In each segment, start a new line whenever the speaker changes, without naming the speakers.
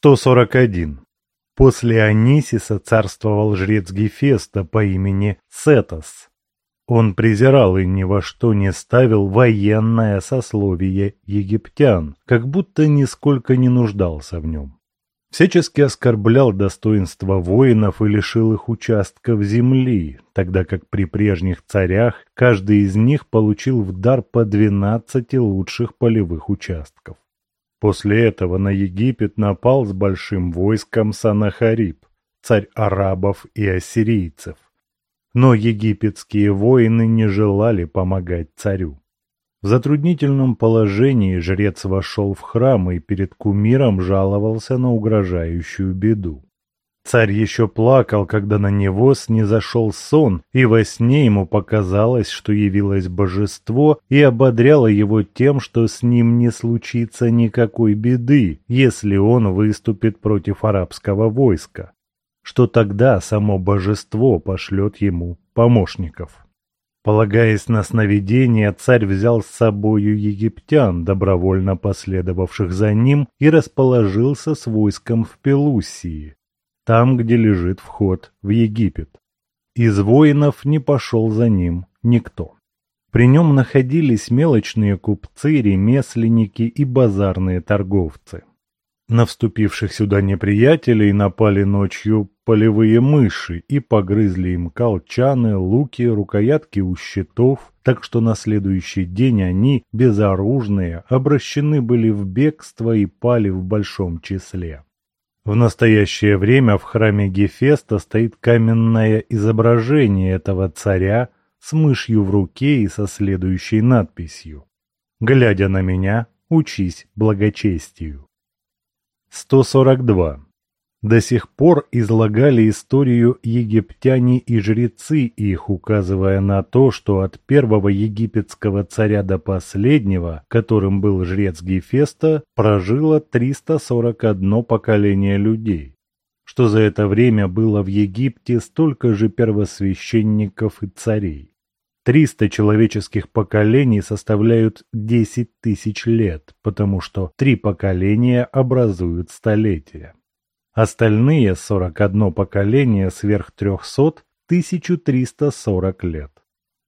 141. После Анисиса царствовал жрец Гефеста по имени Сетос. Он презирал и ни во что не ставил военное сословие египтян, как будто нисколько не нуждался в нем. Всячески оскорблял достоинство воинов и лишил их участков земли, тогда как при прежних царях каждый из них получил в дар по двенадцати лучших полевых участков. После этого на Египет напал с большим войском Санахариб, царь арабов и ассирийцев. Но египетские воины не желали помогать царю. В затруднительном положении жрец вошел в храм и перед кумиром жаловался на угрожающую беду. Царь еще плакал, когда на него снизошел сон, и во сне ему показалось, что явилось божество и ободряло его тем, что с ним не случится никакой беды, если он выступит против арабского войска, что тогда само божество пошлет ему помощников. Полагаясь на сновидение, царь взял с собою египтян, добровольно последовавших за ним, и расположился с войском в Пелусии, там, где лежит вход в Египет. Из воинов не пошел за ним никто. При нем находились мелочные купцы, ремесленники и базарные торговцы. На вступивших сюда неприятелей напали ночью полевые мыши и погрызли им колчаны, луки, рукоятки у щитов, так что на следующий день они, безоружные, обращены были в бегство и пали в большом числе. В настоящее время в храме Гефеста стоит каменное изображение этого царя с мышью в руке и со следующей надписью «Глядя на меня, учись благочестию». 142. До сих пор излагали историю египтяне и жрецы их, указывая на то, что от первого египетского царя до последнего, которым был жрец Гефеста, прожило 341 поколение людей, что за это время было в Египте столько же первосвященников и царей. 300 человеческих поколений составляют 10 тысяч лет, потому что три поколения образуют столетия. Остальные 41 поколение сверх 300 – 1340 лет.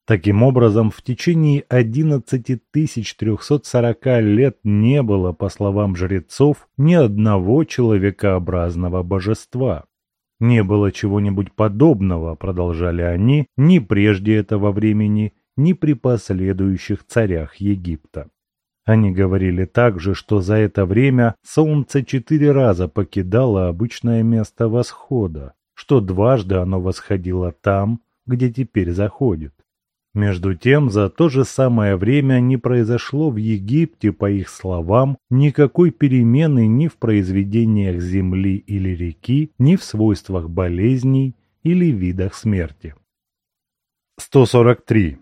Таким образом, в течение 11 340 лет не было, по словам жрецов, ни одного человекообразного божества. Не было чего-нибудь подобного, продолжали они, ни прежде этого времени, ни при последующих царях Египта. Они говорили также, что за это время солнце четыре раза покидало обычное место восхода, что дважды оно восходило там, где теперь заходит. Между тем, за то же самое время не произошло в Египте, по их словам, никакой перемены ни в произведениях земли или реки, ни в свойствах болезней или видах смерти. 143.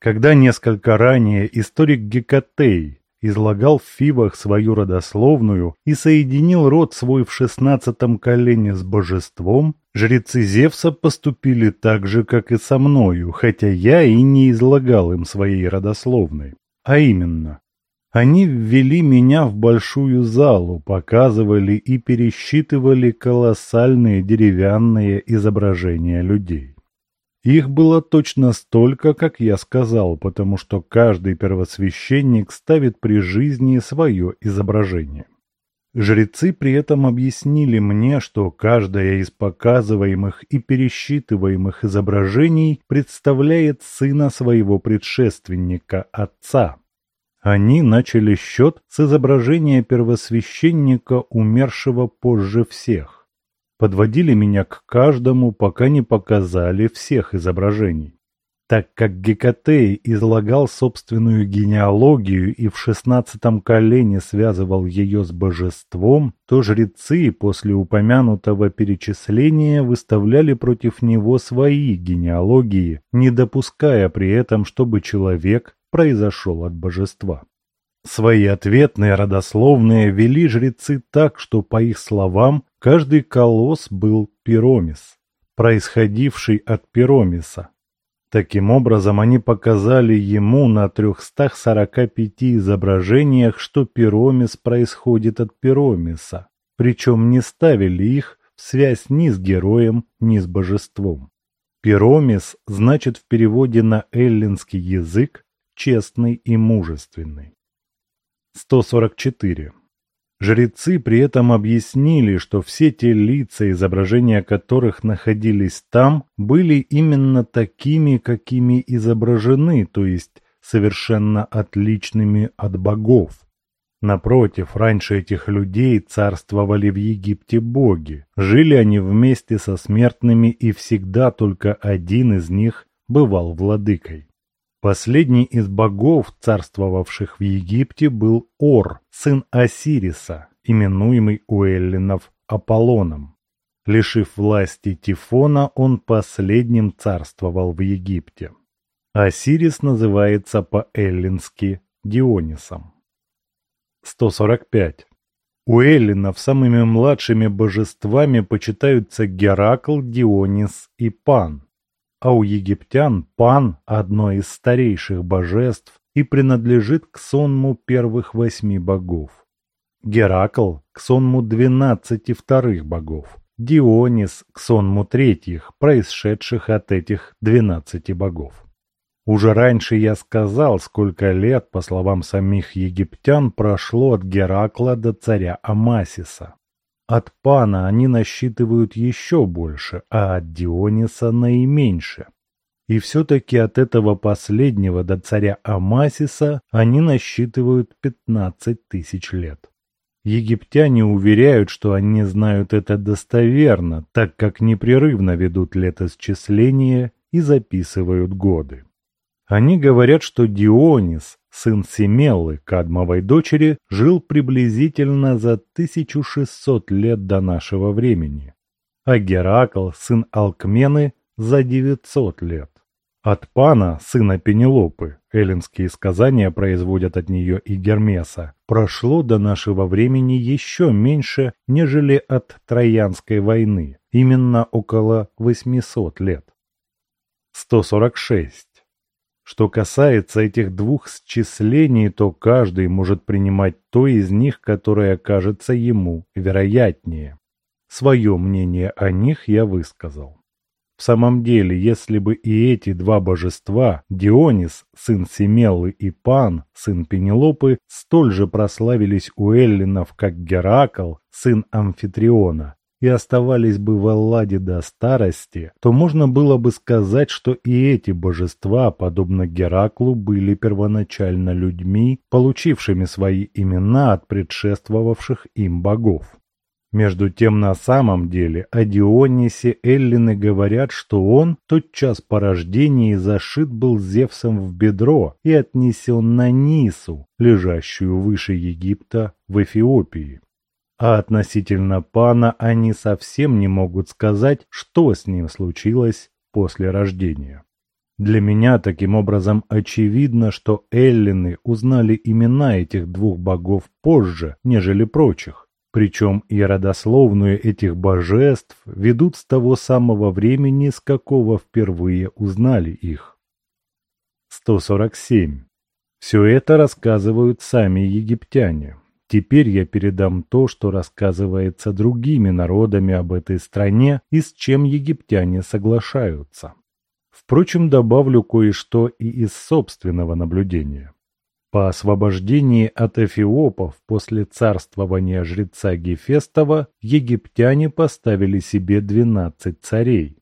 Когда несколько ранее историк Гекатей излагал в Фивах свою родословную и соединил род свой в шестнадцатом колене с божеством, жрецы Зевса поступили так же, как и со мною, хотя я и не излагал им своей родословной. А именно, они ввели меня в большую залу, показывали и пересчитывали колоссальные деревянные изображения людей. Их было точно столько, как я сказал, потому что каждый первосвященник ставит при жизни свое изображение. Жрецы при этом объяснили мне, что каждое из показываемых и пересчитываемых изображений представляет сына своего предшественника, отца. Они начали счет с изображения первосвященника, умершего позже всех подводили меня к каждому, пока не показали всех изображений. Так как Гекатей излагал собственную генеалогию и в шестнадцатом колене связывал ее с божеством, то жрецы после упомянутого перечисления выставляли против него свои генеалогии, не допуская при этом, чтобы человек произошел от божества. Свои ответные родословные вели жрецы так, что, по их словам, каждый колосс был пиромис, происходивший от пиромиса. Таким образом, они показали ему на 345 изображениях, что пиромис происходит от пиромиса, причем не ставили их в связь ни с героем, ни с божеством. Пиромис значит в переводе на эллинский язык «честный и мужественный». 144. Жрецы при этом объяснили, что все те лица, изображения которых находились там, были именно такими, какими изображены, то есть совершенно отличными от богов. Напротив, раньше этих людей царствовали в Египте боги. Жили они вместе со смертными, и всегда только один из них бывал владыкой. Последний из богов, царствовавших в Египте, был Ор, сын Осириса, именуемый у эллинов Аполлоном. Лишив власти Тифона, он последним царствовал в Египте. Осирис называется по-эллински Дионисом. 145. У эллинов самыми младшими божествами почитаются Геракл, Дионис и Пан а у египтян Пан – одно из старейших божеств и принадлежит к сонму первых восьми богов. Геракл – к сонму двенадцати вторых богов. Дионис – к сонму третьих, происшедших от этих двенадцати богов. Уже раньше я сказал, сколько лет, по словам самих египтян, прошло от Геракла до царя Амасиса. От Пана они насчитывают еще больше, а от Диониса наименьше. И все-таки от этого последнего до царя Амасиса они насчитывают 15 тысяч лет. Египтяне уверяют, что они знают это достоверно, так как непрерывно ведут летосчисление и записывают годы. Они говорят, что Дионис, сын Семеллы, Кадмовой дочери, жил приблизительно за 1600 лет до нашего времени, а Геракл, сын Алкмены, за 900 лет. От Пана, сына Пенелопы, эллинские сказания производят от нее и Гермеса, прошло до нашего времени еще меньше, нежели от Троянской войны, именно около 800 лет. 146. Что касается этих двух счислений, то каждый может принимать то из них, которое кажется ему вероятнее. Свое мнение о них я высказал. В самом деле, если бы и эти два божества, Дионис, сын Семеллы, и Пан, сын Пенелопы, столь же прославились у эллинов, как Геракл, сын Амфитриона, и оставались бы в Элладе до старости, то можно было бы сказать, что и эти божества, подобно Гераклу, были первоначально людьми, получившими свои имена от предшествовавших им богов. Между тем, на самом деле, о Дионисе эллины говорят, что он тотчас по рождении зашит был Зевсом в бедро и отнесен на Нису, лежащую выше Египта в Эфиопии. А относительно пана они совсем не могут сказать, что с ним случилось после рождения. Для меня таким образом очевидно, что эллины узнали имена этих двух богов позже, нежели прочих. Причем и родословную этих божеств ведут с того самого времени, с какого впервые узнали их. 147. Все это рассказывают сами египтяне. Теперь я передам то, что рассказывается другими народами об этой стране и с чем египтяне соглашаются. Впрочем, добавлю кое-что и из собственного наблюдения. По освобождении от эфиопов после царствования жреца Гефестова египтяне поставили себе двенадцать царей.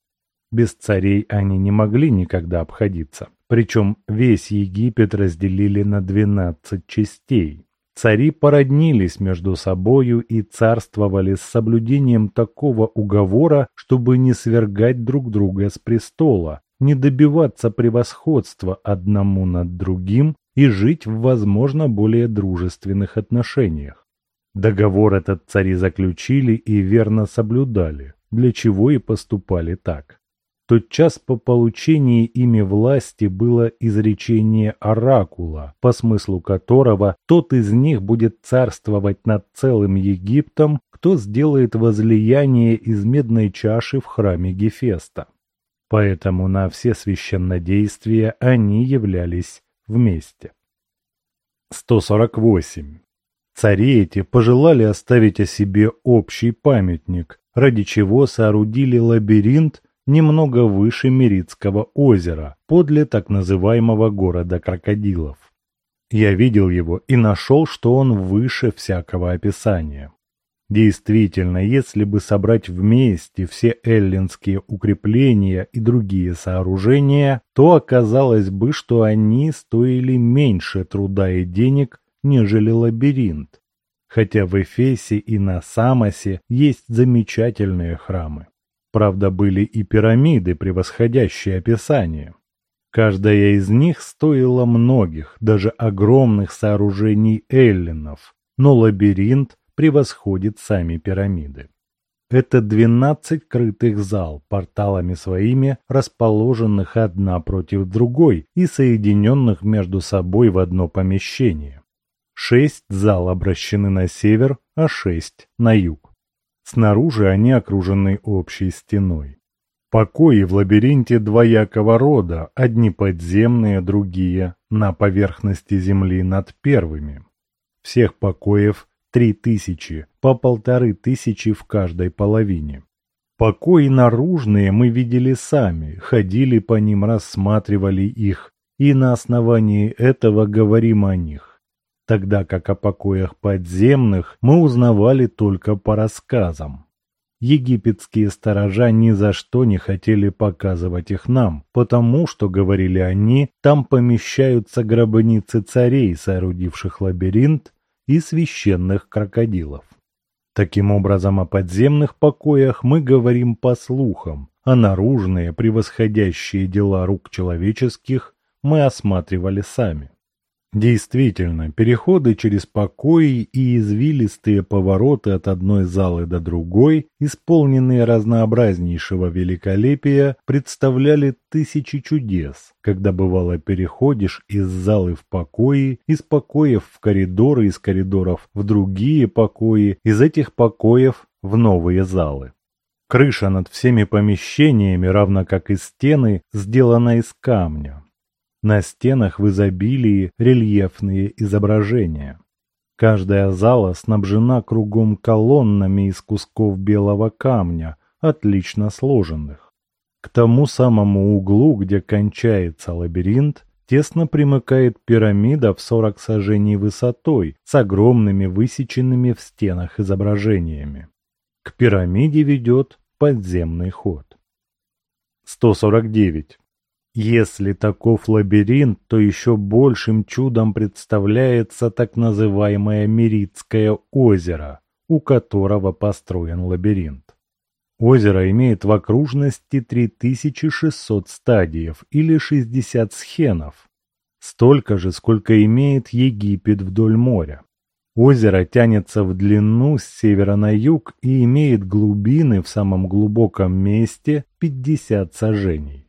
Без царей они не могли никогда обходиться. Причем весь Египет разделили на двенадцать частей. Цари породнились между собою и царствовали с соблюдением такого уговора, чтобы не свергать друг друга с престола, не добиваться превосходства одному над другим и жить в, возможно, более дружественных отношениях. Договор этот цари заключили и верно соблюдали, для чего и поступали так. Тотчас по получении ими власти было изречение оракула, по смыслу которого тот из них будет царствовать над целым Египтом, кто сделает возлияние из медной чаши в храме Гефеста. Поэтому на все священнодействия они являлись вместе. 148. Цари эти пожелали оставить о себе общий памятник, ради чего соорудили лабиринт немного выше Меридского озера, подле так называемого города крокодилов. Я видел его и нашел, что он выше всякого описания. Действительно, если бы собрать вместе все эллинские укрепления и другие сооружения, то оказалось бы, что они стоили меньше труда и денег, нежели лабиринт. Хотя в Эфесе и на Самосе есть замечательные храмы. Правда, были и пирамиды, превосходящие описание. Каждая из них стоила многих, даже огромных сооружений эллинов, но лабиринт превосходит сами пирамиды. Это 12 крытых зал, порталами своими, расположенных одна против другой и соединенных между собой в одно помещение. Шесть зал обращены на север, а шесть на юг. Снаружи они окружены общей стеной. Покои в лабиринте двоякого рода, одни подземные, другие на поверхности земли над первыми. Всех покоев три тысячи, по полторы тысячи в каждой половине. Покои наружные мы видели сами, ходили по ним, рассматривали их, и на основании этого говорим о них. Тогда как о покоях подземных мы узнавали только по рассказам. Египетские сторожа ни за что не хотели показывать их нам, потому что, говорили они, там помещаются гробницы царей, соорудивших лабиринт, и священных крокодилов. Таким образом, о подземных покоях мы говорим по слухам, а наружные, превосходящие дела рук человеческих, мы осматривали сами. Действительно, переходы через покои и извилистые повороты от одной залы до другой, исполненные разнообразнейшего великолепия, представляли тысячи чудес, когда бывало переходишь из залы в покои, из покоев в коридоры, из коридоров в другие покои, из этих покоев в новые залы. Крыша над всеми помещениями, равно как и стены, сделана из камня, на стенах в изобилии рельефные изображения. Каждая зала снабжена кругом колоннами из кусков белого камня, отлично сложенных. К тому самому углу, где кончается лабиринт, тесно примыкает пирамида в 40 сажений высотой с огромными высеченными в стенах изображениями. К пирамиде ведет подземный ход. 149. Если таков лабиринт, то еще большим чудом представляется так называемое Миритское озеро, у которого построен лабиринт. Озеро имеет в окружности 3600 стадиев или 60 схенов, столько же, сколько имеет Египет вдоль моря. Озеро тянется в длину с севера на юг и имеет глубины в самом глубоком месте 50 сажений.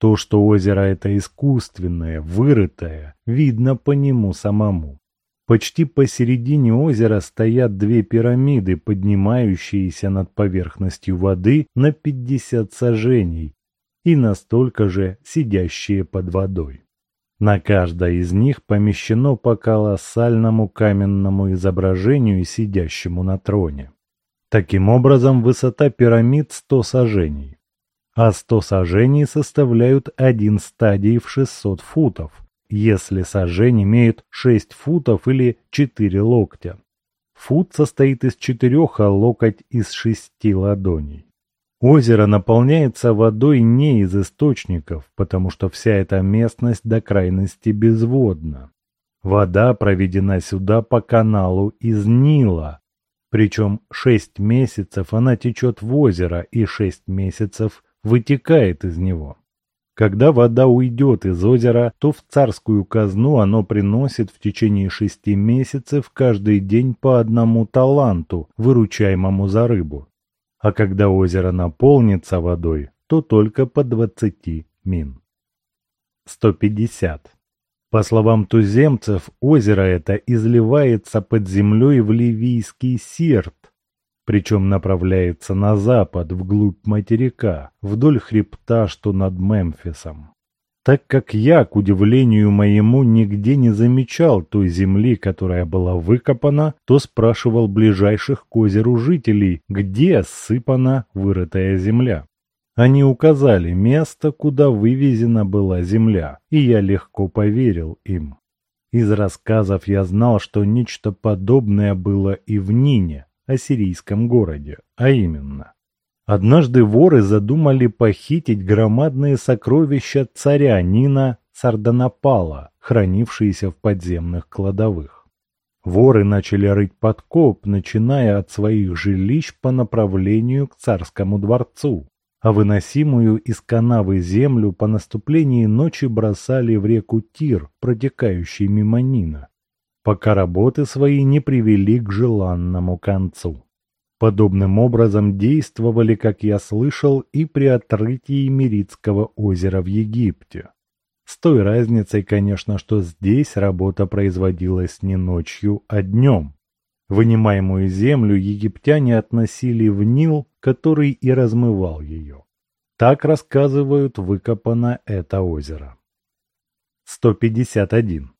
То, что озеро это искусственное, вырытое, видно по нему самому. Почти посередине озера стоят две пирамиды, поднимающиеся над поверхностью воды на 50 сажений и настолько же сидящие под водой. На каждой из них помещено по колоссальному каменному изображению, сидящему на троне. Таким образом, высота пирамид 100 сажений а 100 сажений составляют один стадий в 600 футов, если сажень имеет 6 футов или 4 локтя. Фут состоит из четырех, а локоть из шести ладоней. Озеро наполняется водой не из источников, потому что вся эта местность до крайности безводна. Вода проведена сюда по каналу из Нила, причем шесть месяцев она течет в озеро и шесть месяцев вытекает из него. Когда вода уйдет из озера, то в царскую казну оно приносит в течение шести месяцев каждый день по одному таланту, выручаемому за рыбу. А когда озеро наполнится водой, то только по двадцати мин. 150. По словам туземцев, озеро это изливается под землей в Ливийский Сирт, причем направляется на запад, вглубь материка, вдоль хребта, что над Мемфисом. так как я, к удивлению моему, нигде не замечал той земли, которая была выкопана, то спрашивал ближайших к озеру жителей, где сыпана вырытая земля. Они указали место, куда вывезена была земля, и я легко поверил им. Из рассказов я знал, что нечто подобное было и в Нине, ассирийском городе, а именно. Однажды воры задумали похитить громадные сокровища царя Нина Сарданапала, хранившиеся в подземных кладовых. Воры начали рыть подкоп, начиная от своих жилищ по направлению к царскому дворцу, а выносимую из канавы землю по наступлении ночи бросали в реку Тир, протекающий мимо Нина, пока работы свои не привели к желанному концу. Подобным образом действовали, как я слышал, и при открытии Миритского озера в Египте. С той разницей, конечно, что здесь работа производилась не ночью, а днем. Вынимаемую землю египтяне относили в Нил, который и размывал ее. Так рассказывают, выкопано это озеро. 151.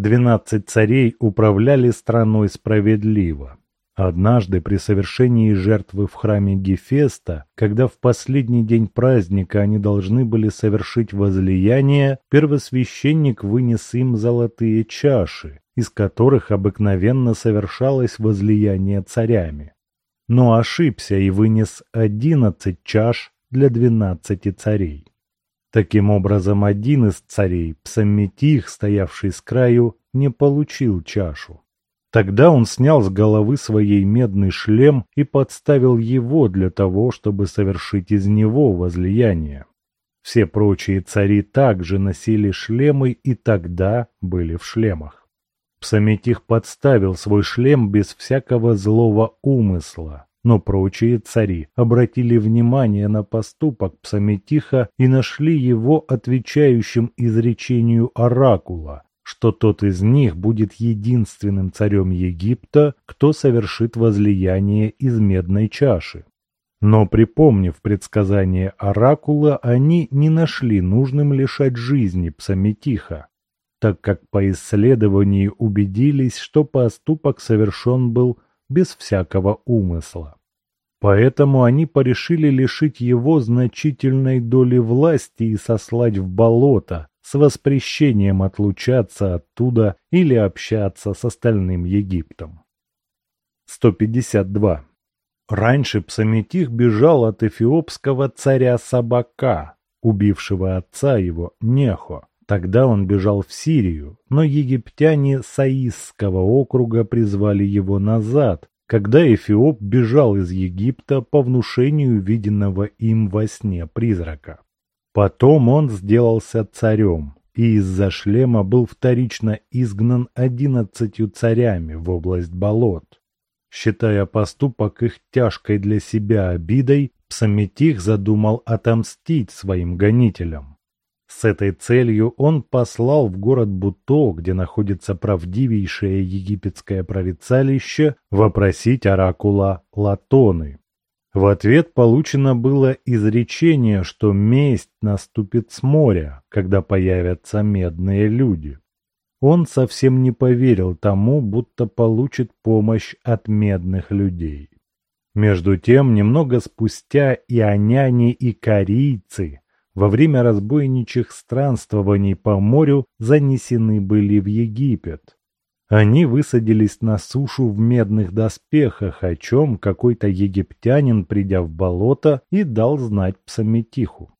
Двенадцать царей управляли страной справедливо. Однажды при совершении жертвы в храме Гефеста, когда в последний день праздника они должны были совершить возлияние, первосвященник вынес им золотые чаши, из которых обыкновенно совершалось возлияние царями. Но ошибся и вынес одиннадцать чаш для двенадцати царей. Таким образом, один из царей, Псамметих, стоявший с краю, не получил чашу. Тогда он снял с головы своей медный шлем и подставил его для того, чтобы совершить из него возлияние. Все прочие цари также носили шлемы и тогда были в шлемах. Псаметих подставил свой шлем без всякого злого умысла, но прочие цари обратили внимание на поступок Псаметиха и нашли его отвечающим изречению оракула, что тот из них будет единственным царем Египта, кто совершит возлияние из медной чаши. Но, припомнив предсказание оракула, они не нашли нужным лишать жизни Псаметиха, так как по исследованию убедились, что поступок совершен был без всякого умысла. Поэтому они порешили лишить его значительной доли власти и сослать в болото с воспрещением отлучаться оттуда или общаться с остальным Египтом. 152. Раньше Псаметих бежал от эфиопского царя Сабака, убившего отца его Нехо, Тогда он бежал в Сирию, но египтяне Саисского округа призвали его назад, когда Эфиоп бежал из Египта по внушению виденного им во сне призрака. Потом он сделался царем, и из-за шлема был вторично изгнан одиннадцатью царями в область болот. Считая поступок их тяжкой для себя обидой, Псаметих задумал отомстить своим гонителям. С этой целью он послал в город Буто, где находится правдивейшее египетское провицалище, вопросить оракула Латоны. В ответ получено было изречение, что месть наступит с моря, когда появятся медные люди. Он совсем не поверил тому, будто получит помощь от медных людей. Между тем, немного спустя и аняне, и корейцы во время разбойничьих странствований по морю занесены были в Египет. Они высадились на сушу в медных доспехах, о чем какой-то египтянин, придя в болото, и дал знать Псаметиху.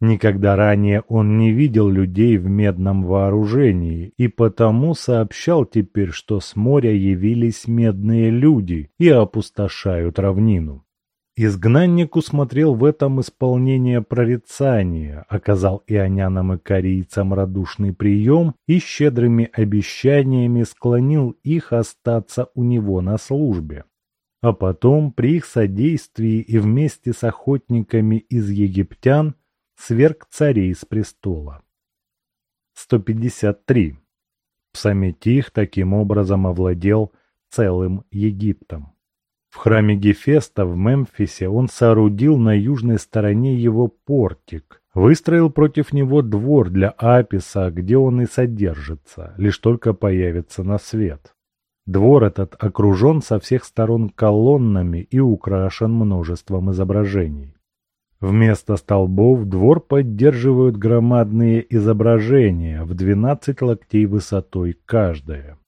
Никогда ранее он не видел людей в медном вооружении, и потому сообщал теперь, что с моря явились медные люди и опустошают равнину. Изгнанник усмотрел в этом исполнение прорицания, оказал ионянам и корейцам радушный прием и щедрыми обещаниями склонил их остаться у него на службе. А потом при их содействии и вместе с охотниками из египтян сверг царей с престола. 153. Псаметих таким образом овладел целым Египтом. В храме Гефеста в Мемфисе он соорудил на южной стороне его портик, Выстроил против него двор для Аписа, где он и содержится, лишь только появится на свет. Двор этот окружен со всех сторон колоннами и украшен множеством изображений. Вместо столбов двор поддерживают громадные изображения в 12 локтей высотой каждое.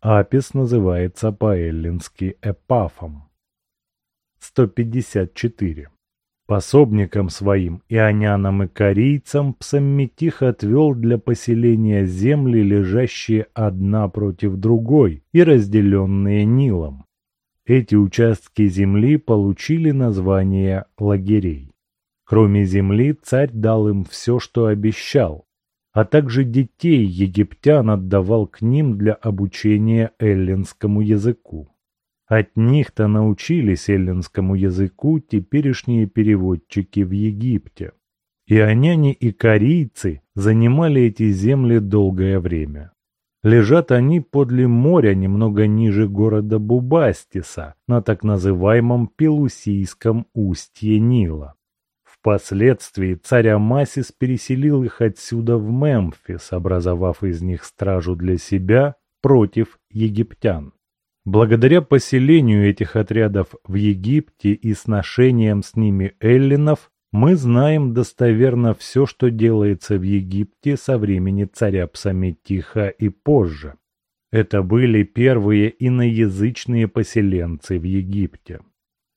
Апис называется по-эллински эпафом. 154. Пособникам своим, ионянам и корейцам, Псамметих отвел для поселения земли, лежащие одна против другой и разделенные Нилом. Эти участки земли получили название лагерей. Кроме земли, царь дал им все, что обещал, а также детей египтян отдавал к ним для обучения эллинскому языку. От них-то научились эллинскому языку теперешние переводчики в Египте. Ионяне и корейцы занимали эти земли долгое время. Лежат они подле моря немного ниже города Бубастиса, на так называемом Пелусийском устье Нила. Впоследствии царь Амасис переселил их отсюда в Мемфис, образовав из них стражу для себя против египтян. Благодаря поселению этих отрядов в Египте и сношениям с ними эллинов, мы знаем достоверно все, что делается в Египте со времени царя Псаметиха и позже. Это были первые иноязычные поселенцы в Египте.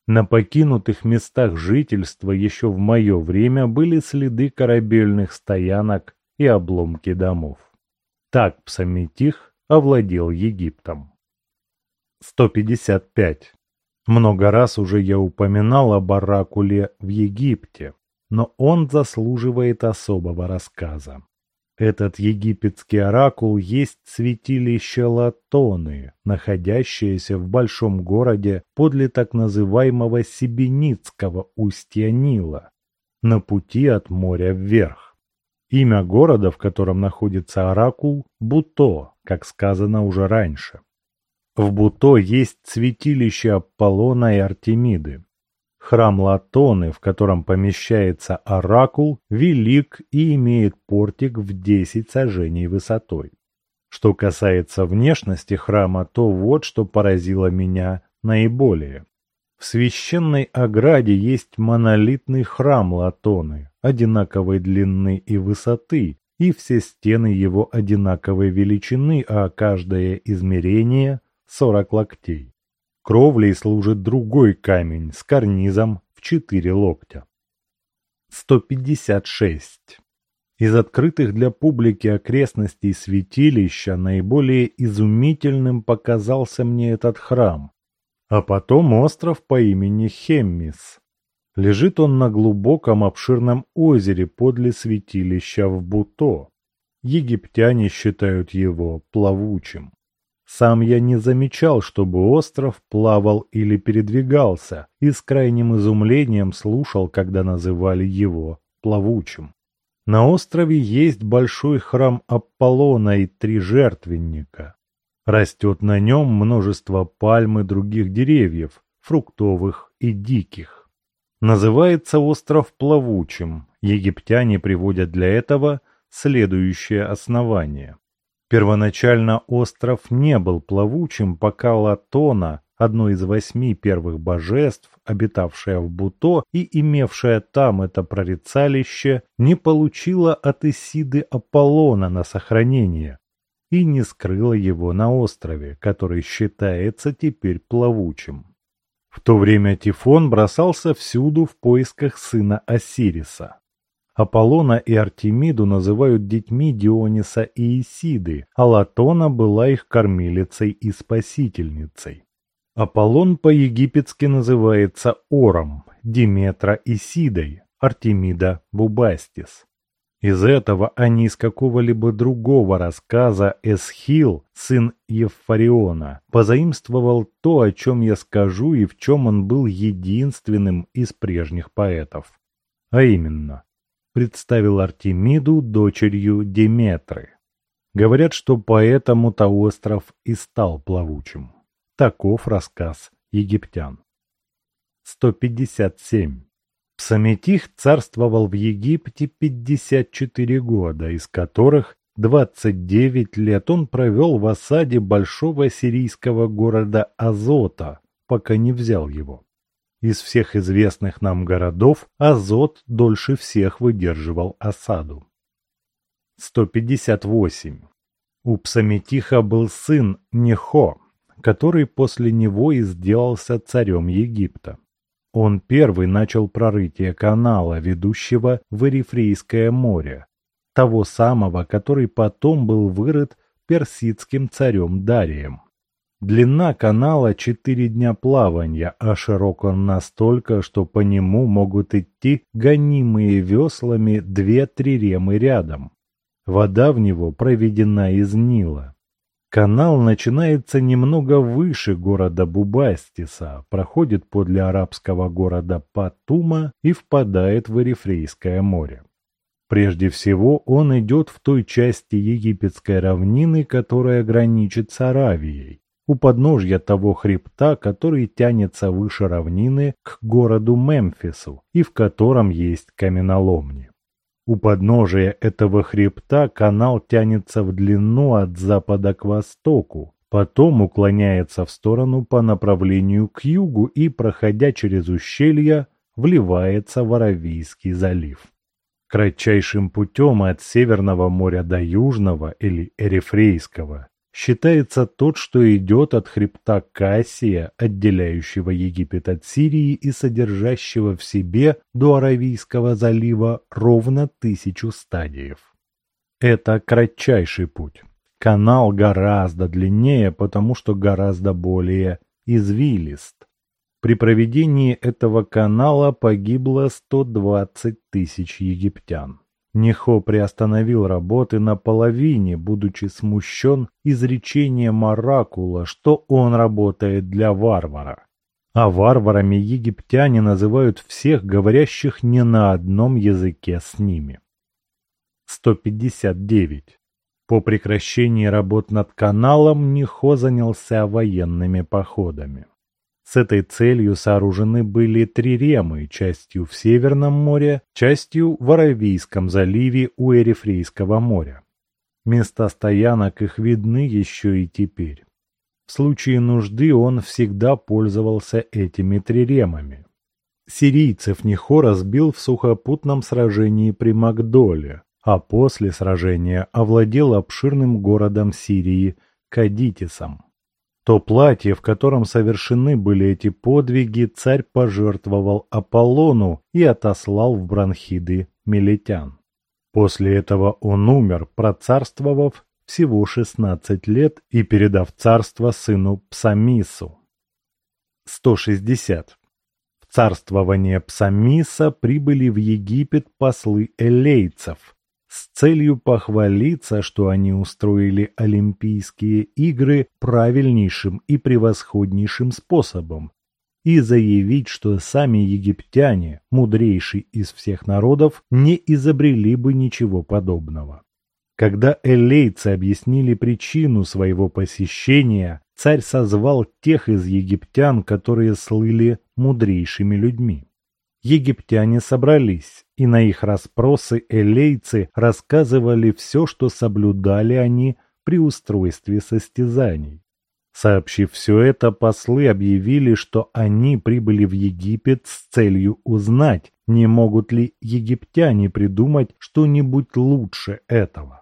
На покинутых местах жительства еще в мое время были следы корабельных стоянок и обломки домов. Так Псаметих овладел Египтом. 155. Много раз уже я упоминал об оракуле в Египте, но он заслуживает особого рассказа. Этот египетский оракул есть святилище Латоны, находящееся в большом городе подле так называемого Сибеницкого устья Нила, на пути от моря вверх. Имя города, в котором находится оракул, Буто, как сказано уже раньше. В Буто есть святилище Аполлона и Артемиды. Храм Латоны, в котором помещается оракул, велик и имеет портик в 10 сажений высотой. Что касается внешности храма, то вот что поразило меня наиболее. В священной ограде есть монолитный храм Латоны, одинаковой длины и высоты, и все стены его одинаковой величины, а каждое измерение 40 локтей. Кровлей служит другой камень с карнизом в 4 локтя. 156. Из открытых для публики окрестностей святилища наиболее изумительным показался мне этот храм, а потом остров по имени Хеммис. Лежит он на глубоком обширном озере подле святилища в Буто. Египтяне считают его плавучим. Сам я не замечал, чтобы остров плавал или передвигался, и с крайним изумлением слушал, когда называли его плавучим. На острове есть большой храм Аполлона и три жертвенника. Растет на нем множество пальм и других деревьев, фруктовых и диких. Называется остров плавучим. Египтяне приводят для этого следующее основание. Первоначально остров не был плавучим, пока Латона, одно из восьми первых божеств, обитавшая в Буто и имевшая там это прорицалище, не получила от Исиды Аполлона на сохранение и не скрыла его на острове, который считается теперь плавучим. В то время Тифон бросался всюду в поисках сына Осириса. Аполлона и Артемиду называют детьми Диониса и Исиды, а Латона была их кормилицей и спасительницей. Аполлон по-египетски называется Ором, Диметра Исидой, Артемида Бубастис. Из этого, а не из какого-либо другого рассказа Эсхил, сын Евфариона, позаимствовал то, о чем я скажу и в чем он был единственным из прежних поэтов. А именно, представил Артемиду дочерью Деметры. Говорят, что поэтому-то остров и стал плавучим. Таков рассказ египтян. 157. Псаметих царствовал в Египте 54 года, из которых 29 лет он провел в осаде большого сирийского города Азота, пока не взял его. Из всех известных нам городов Азот дольше всех выдерживал осаду. 158. У Псаметиха был сын Нехо, который после него и сделался царем Египта. Он первый начал прорытие канала, ведущего в Эрифрейское море, того самого, который потом был вырыт персидским царем Дарием. Длина канала четыре дня плавания, а широк он настолько, что по нему могут идти гонимые веслами две-три ремы рядом. Вода в него проведена из Нила. Канал начинается немного выше города Бубастиса, проходит подле арабского города Патума и впадает в Эрифрейское море. Прежде всего он идет в той части египетской равнины, которая граничит с Аравией, у подножья того хребта, который тянется выше равнины к городу Мемфису и в котором есть каменоломни. У подножия этого хребта канал тянется в длину от запада к востоку, потом уклоняется в сторону по направлению к югу и, проходя через ущелья, вливается в Аравийский залив. Кратчайшим путем от Северного моря до Южного или Эрифрейского считается тот, что идет от хребта Кассия, отделяющего Египет от Сирии и содержащего в себе до Аравийского залива ровно тысячу стадиев. Это кратчайший путь. Канал гораздо длиннее, потому что гораздо более извилист. При проведении этого канала погибло 120 тысяч египтян. Нехо приостановил работы наполовине, будучи смущен изречением Оракула, что он работает для варвара. А варварами египтяне называют всех, говорящих не на одном языке с ними. 159. По прекращении работ над каналом Нихо занялся военными походами. С этой целью сооружены были три ремы, частью в Северном море, частью в Аравийском заливе у Эрифрейского моря. Места стоянок их видны еще и теперь. В случае нужды он всегда пользовался этими триремами. Сирийцев Нихо разбил в сухопутном сражении при Магдоле, а после сражения овладел обширным городом Сирии Кадитисом. То платье, в котором совершены были эти подвиги, царь пожертвовал Аполлону и отослал в бронхиды милетян. После этого он умер, процарствовав всего шестнадцать лет и передав царство сыну Псамису. 160. В царствование Псамиса прибыли в Египет послы элейцев, с целью похвалиться, что они устроили Олимпийские игры правильнейшим и превосходнейшим способом, и заявить, что сами египтяне, мудрейший из всех народов, не изобрели бы ничего подобного. Когда элейцы объяснили причину своего посещения, царь созвал тех из египтян, которые слыли мудрейшими людьми. Египтяне собрались, и на их расспросы элейцы рассказывали все, что соблюдали они при устройстве состязаний. Сообщив все это, послы объявили, что они прибыли в Египет с целью узнать, не могут ли египтяне придумать что-нибудь лучше этого.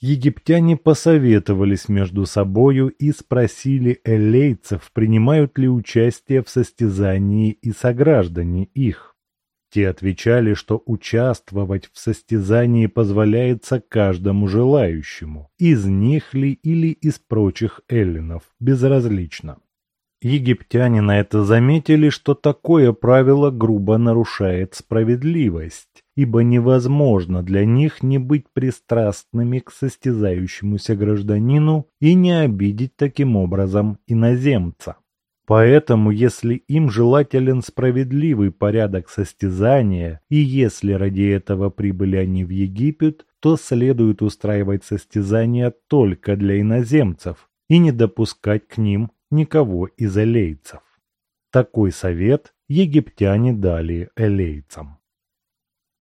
Египтяне посоветовались между собою и спросили элейцев, принимают ли участие в состязании и сограждане их. Те отвечали, что участвовать в состязании позволяется каждому желающему, из них ли или из прочих эллинов, безразлично. Египтяне на это заметили, что такое правило грубо нарушает справедливость, ибо невозможно для них не быть пристрастными к состязающемуся гражданину и не обидеть таким образом иноземца. Поэтому, если им желателен справедливый порядок состязания, и если ради этого прибыли они в Египет, то следует устраивать состязания только для иноземцев и не допускать к ним никого из элейцев. Такой совет египтяне дали элейцам.